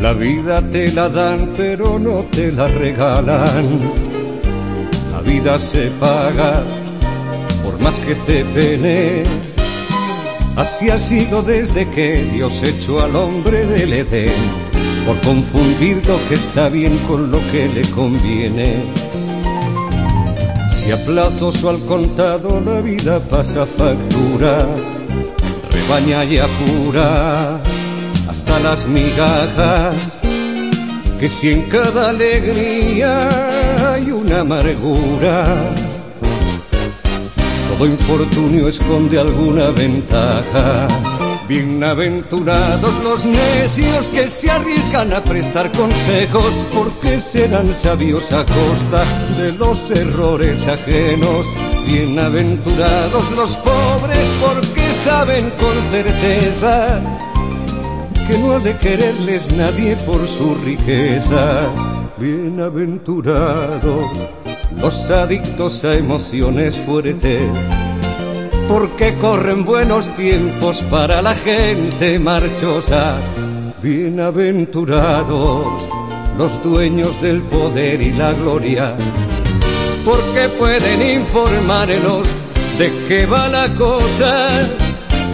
La vida te la dan pero no te la regalan. La vida se paga por más que te pene. Así ha sido desde que Dios echó al hombre del Edén, por confundir lo que está bien con lo que le conviene. Si a plazos o al contado la vida pasa factura, rebaña y apura las migajas, que si en cada alegría hay una amargura, todo infortunio esconde alguna ventaja. Bienaventurados los necios que se arriesgan a prestar consejos, porque serán sabios a costa de los errores ajenos. Bienaventurados los pobres porque saben con certeza que no ha de quererles nadie por su riqueza. Bienaventurados los adictos a emociones fuertes, porque corren buenos tiempos para la gente marchosa. Bienaventurados los dueños del poder y la gloria, porque pueden informarnos de qué va la cosa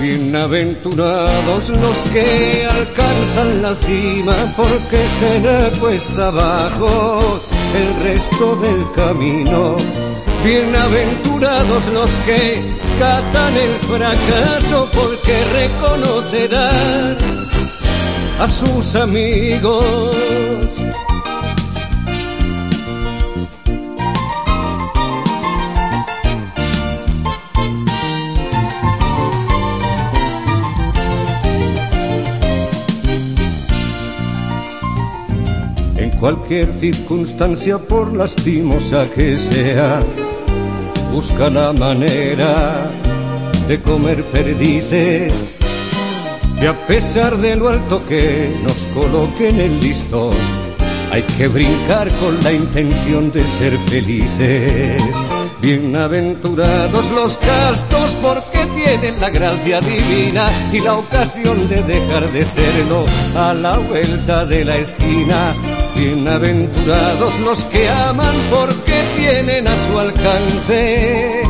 Bienaventurados los que alcanzan la cima porque será cuesta abajo el resto del camino. Bienaventurados los que catan el fracaso porque reconocerán a sus amigos. En cualquier circunstancia, por lastimosa que sea, busca la manera de comer perdices. Y a pesar de lo alto que nos coloquen el listón, hay que brincar con la intención de ser felices. Bienaventurados los castos porque tienen la gracia divina y la ocasión de dejar de serlo a la vuelta de la esquina. Bienaventurados los que aman porque tienen a su alcance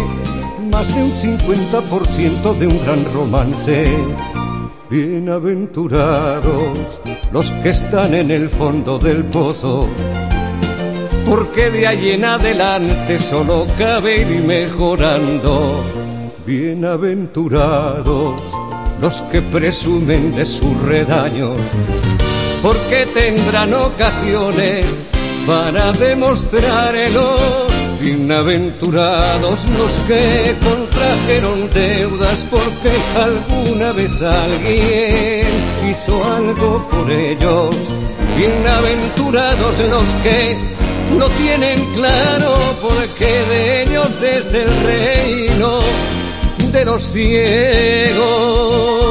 más de un 50% de un gran romance. Bienaventurados los que están en el fondo del pozo, porque de ahí en adelante solo cabe ir mejorando. Bienaventurados los que presumen de sus redaños, porque tendrán ocasiones para demostrarlo. Bienaventurados los que contrajeron deudas porque alguna vez alguien hizo algo por ellos. Bienaventurados los que no tienen claro porque de ellos es el reino de los ciegos.